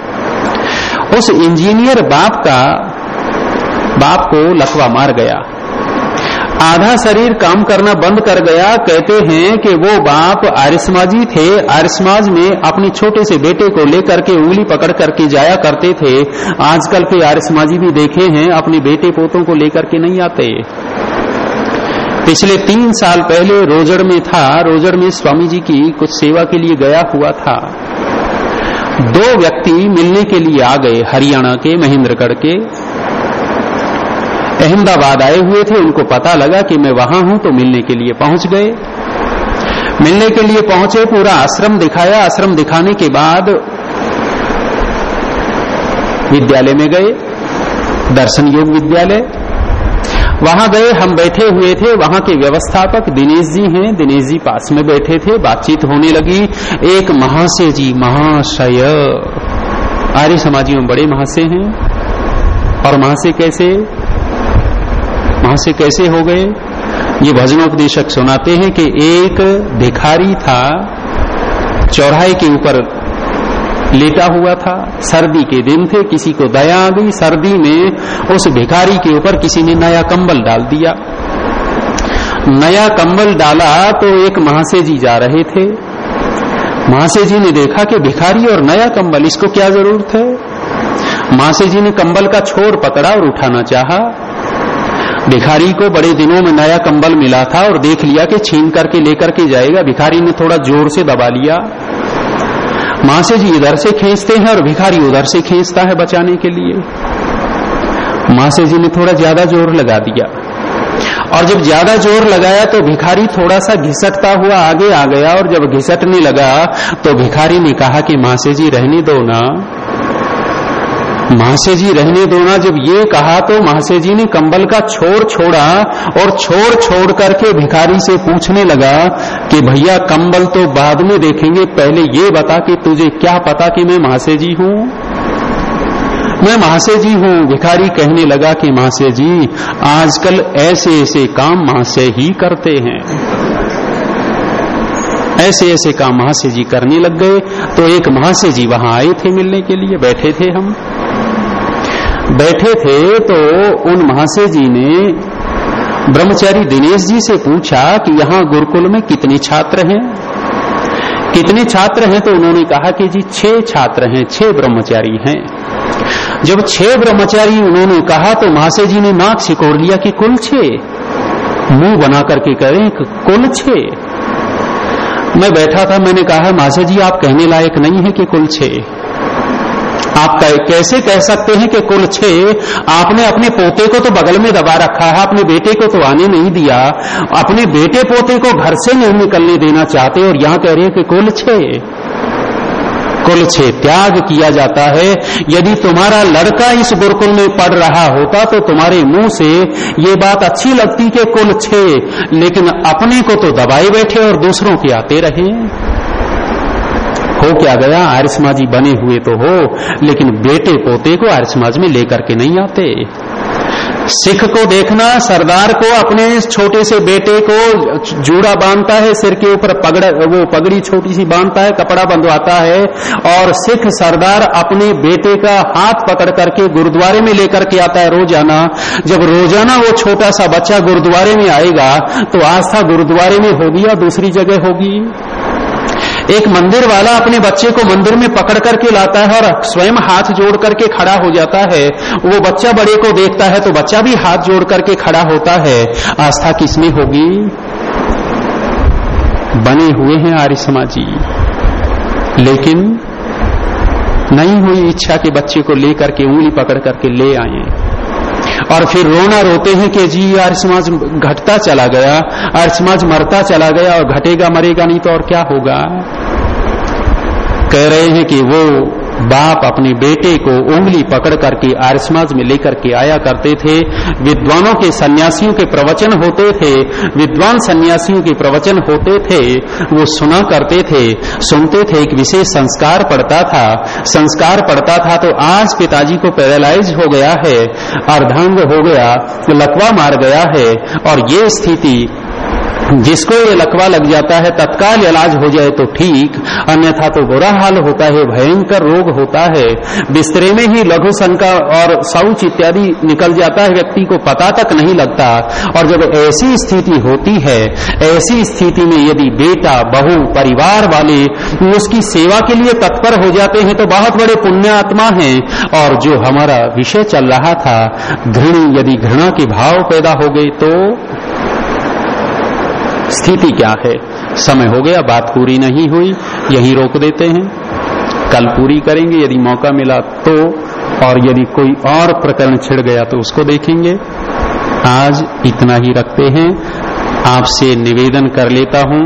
उस इंजीनियर बाप का बाप को लकवा मार गया। आधा शरीर काम करना बंद कर गया। कहते हैं कि वो बाप आरिसमाजी थे। आरिसमाज में अपने छोटे से बेटे को लेकर के उंगली पकड़ करके जाया करते थे। आजकल के आरिसमाजी भी देखे हैं, अपने बेटे पोतों को लेकर के नहीं आते। पिछले तीन साल पहले रोजड़ में था। रोजड़ में स्वामी जी की कुछ सेवा के लिए गया हुआ था। दो व्यक्ति मिलने के लिए आ गए, हरियाणा के, महेंद्रगढ़ के। अहमदाबाद आए हुए थे, उनको पता लगा कि मैं वहाँ हूँ तो मिलने के लिए पहुँच गए। मिलने के लिए पहुँचे, पूरा आश्रम दिखाया। आश्रम दिखाने के बाद विद्यालय में गए, दर्शन योग विद्यालय। वहाँ गए, हम बैठे हुए थे, वहाँ के व्यवस्थापक दिनेश जी हैं। दिनेश जी पास में बैठे थे, बातचीत होने लगी। एक महाशय जी, महाशय। आर्य समाजियों में बड़े महाशय हैं। और महाशय कैसे? वहाँ से कैसे हो गए? ये भजनोपदेशक सुनाते हैं कि एक भिखारी था, चौराहे के ऊपर लेटा हुआ था, सर्दी के दिन थे, किसी को दया आ गई, सर्दी में उस भिखारी के ऊपर किसी ने नया कंबल डाल दिया। नया कंबल डाला तो एक महाशय जी जा रहे थे। महाशय जी ने देखा कि भिखारी और नया कंबल, इसको क्या ज़रूरत है? महाशय जी ने कंबल का छोर पकड़ा और उठाना चाहा। भिखारी को बड़े दिनों में नया कंबल मिला था और देख लिया कि छीन करके लेकर के जाएगा। भिखारी ने थोड़ा ज़ोर से दबा लिया। माँ से जी इधर से खींचते हैं और भिखारी उधर से खींचता है बचाने के लिए। माँ से जी ने थोड़ा ज़्यादा ज़ोर लगा दिया। और जब ज़्यादा ज़ोर लगाया तो भिखारी थोड़ा सा घिसटता हुआ आगे आ गया और जब घिसटने लगा तो भिखारी ने कहा कि माँ से जी रहने दो ना। महाशय जी रहने दो ना, जब ये कहा तो महाशय जी ने कंबल का छोर छोड़ा और छोड़ छोड़ करके भिखारी से पूछने लगा कि भैया, कंबल तो बाद में देखेंगे, पहले ये बता कि तुझे क्या पता कि मैं महाशय जी हूँ? मैं महाशय जी हूँ, भिखारी कहने लगा कि महाशय जी आजकल ऐसे ऐसे काम महाशय ही करते हैं। ऐसे ऐसे काम महाशय जी करने लग गए तो एक महाशय जी वहाँ आए थे मिलने के लिए, बैठे थे हम। बैठे थे तो उन महाशय जी ने ब्रह्मचारी दिनेश जी से पूछा कि यहाँ गुरुकुल में कितने छात्र हैं? कितने छात्र हैं? तो उन्होंने कहा कि जी, छह छात्र हैं, छह ब्रह्मचारी हैं। जब छह ब्रह्मचारी उन्होंने कहा तो महाशय जी ने नाक सिकोड़ लिया कि कुल छह? मुँह बना करके करें कुल छह? मैं बैठा था, मैंने कहा महाशय जी आप कहने लायक नहीं है कि कुल छह? आप कैसे कह सकते हैं कि कुल छह आपने अपने पोते को तो बगल में दबा रखा है, अपने बेटे को तो आने नहीं दिया। अपने बेटे पोते को घर से नहीं निकलने देना चाहते और यहाँ कह रहे हैं कि कुल छह कुल छे। त्याग किया जाता है। यदि तुम्हारा लड़का इस गुरुकुल में पढ़ रहा होता तो तुम्हारे मुँह से ये बात अच्छी लगती कि कुल छे। लेकिन अपने को तो दबाए बैठे और दूसरों के आते रहे। हो क्या गया? आर्य समाजी बने हुए तो हो, लेकिन बेटे पोते को आर्य समाज में लेकर के नहीं आते। सिख को देखना, सरदार को अपने छोटे से बेटे को जूड़ा बांधता है, सिर के ऊपर पगड़, वो पगड़ी छोटी सी बांधता है, कपड़ा बंधवाता है, और सिख सरदार अपने बेटे का हाथ पकड़ करके गुरुद्वारे में लेकर के आता है रोज़ाना। जब रोज़ाना वो छोटा सा बच्चा गुरुद्वारे में आएगा तो आस्था गुरुद्वारे में होगी या दूसरी जगह होगी? एक मंदिर वाला अपने बच्चे को मंदिर में पकड़ करके लाता है और स्वयं हाथ जोड़ करके खड़ा हो जाता है। वो बच्चा बड़े को देखता है तो बच्चा भी हाथ जोड़ करके खड़ा होता है। आस्था किसमें होगी? बने हुए हैं आर्य समाजी। लेकिन नहीं हुई इच्छा के बच्चे को लेकर के उंगली पकड़ करके ले आए और फिर रोना रोते हैं कि जी आर्य समाज घटता चला गया आर्य समाज मरता चला गया और घटेगा, मरेगा नहीं तो और क्या होगा? कह रहे हैं कि वो बाप अपने बेटे को उंगली पकड़ करके आर्य समाज में लेकर के आया करते थे। विद्वानों के सन्यासियों के प्रवचन होते थे। विद्वान सन्यासियों के प्रवचन होते थे, वो सुना करते थे। सुनते थे, एक विशेष संस्कार पड़ता था। संस्कार पड़ता था तो आज पिताजी को पैरालाइज हो गया है, अर्धांग हो गया, लकवा मार गया है। और ये स्थिति जिसको ये लकवा लग जाता है, तत्काल इलाज हो जाए तो ठीक, अन्यथा तो बुरा हाल होता है, भयंकर रोग होता है। बिस्तरे में ही लघु शंका और शौच इत्यादि निकल जाता है, व्यक्ति को पता तक नहीं लगता। और जब ऐसी स्थिति होती है, ऐसी स्थिति में यदि बेटा, बहू, परिवार वाले उसकी सेवा के लिए तत्पर हो जाते हैं तो बहुत बड़े पुण्य आत्मा है। और जो हमारा विषय चल रहा था, घृण, यदि घृणा के भाव पैदा हो गए तो स्थिति क्या है? समय हो गया, बात पूरी नहीं हुई, यही रोक देते हैं। कल पूरी करेंगे, यदि मौका मिला तो और यदि कोई और प्रकरण छिड़ गया तो उसको देखेंगे। आज इतना ही रखते हैं। आपसे निवेदन कर लेता हूँ।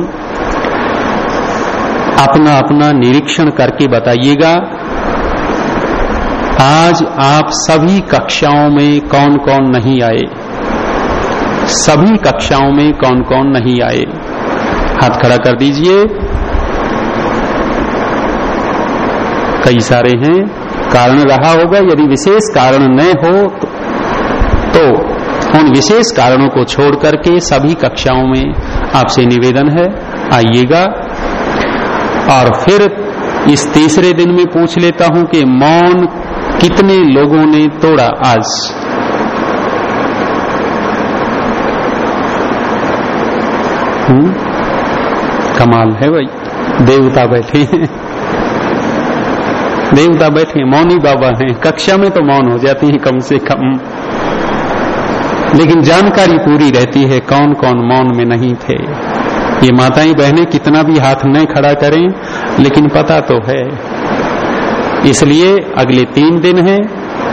अपना अपना निरीक्षण करके बताइएगा। आज आप सभी कक्षाओं में कौन कौन नहीं आए? सभी कक्षाओं में कौन कौन नहीं आए? हाथ खड़ा कर दीजिए। कई सारे हैं। कारण रहा होगा यदि विशेष कारण न हो तो, तो उन विशेष कारणों को छोड़ करके सभी कक्षाओं में आपसे निवेदन है। आइएगा। और फिर इस तीसरे दिन में पूछ लेता हूँ कि मौन कितने लोगों ने तोड़ा आज? हम्म कमाल है भाई। देवता बैठे हैं। देवता बैठे मौनी बाबा हैं। कक्षा में तो मौन हो जाती है कम से कम। लेकिन जानकारी पूरी रहती है कौन कौन मौन में नहीं थे। ये माताएँ बहनें कितना भी हाथ न खड़ा करें, लेकिन पता तो है। इसलिए अगले तीन दिन है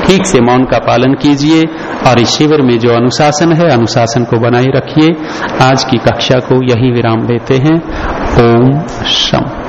ठीक से मौन का पालन कीजिए और इस शिविर में जो अनुशासन है, अनुशासन को बनाए रखिए। आज की कक्षा को यही विराम देते हैं। ओम शम